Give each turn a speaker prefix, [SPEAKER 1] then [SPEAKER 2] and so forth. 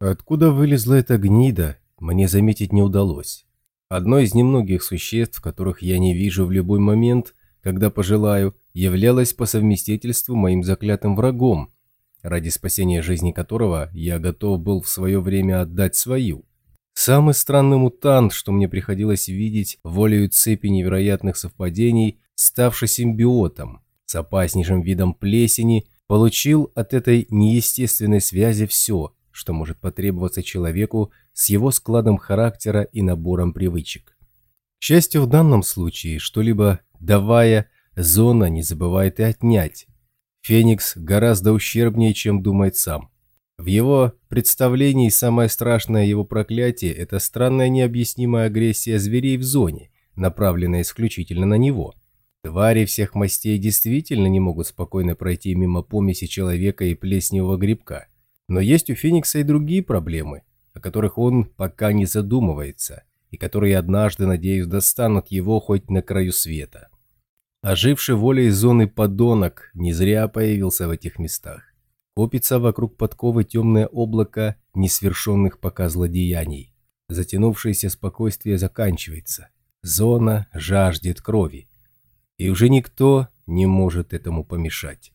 [SPEAKER 1] Откуда вылезла эта гнида, мне заметить не удалось. Одно из немногих существ, которых я не вижу в любой момент, когда пожелаю, являлось по совместительству моим заклятым врагом, ради спасения жизни которого я готов был в свое время отдать свою. Самый странный мутант, что мне приходилось видеть волею цепи невероятных совпадений, ставший симбиотом, с опаснейшим видом плесени, получил от этой неестественной связи все, что может потребоваться человеку с его складом характера и набором привычек. К счастью, в данном случае, что-либо давая, зона не забывает и отнять. Феникс гораздо ущербнее, чем думает сам. В его представлении самое страшное его проклятие – это странная необъяснимая агрессия зверей в зоне, направленная исключительно на него. Твари всех мастей действительно не могут спокойно пройти мимо помеси человека и плесневого грибка. Но есть у Феникса и другие проблемы, о которых он пока не задумывается, и которые однажды, надеюсь, достанут его хоть на краю света. Оживший волей зоны подонок не зря появился в этих местах. Копится вокруг подковы темное облако несвершенных пока злодеяний. Затянувшееся спокойствие заканчивается. Зона жаждет крови. И уже никто не может этому помешать.